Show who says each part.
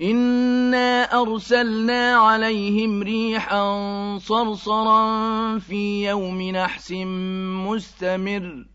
Speaker 1: إِنَّا أَرْسَلْنَا عَلَيْهِمْ رِيحًا صَرْصَرًا فِي يَوْمِ نَحْسٍ مُّسْتَمِرٍّ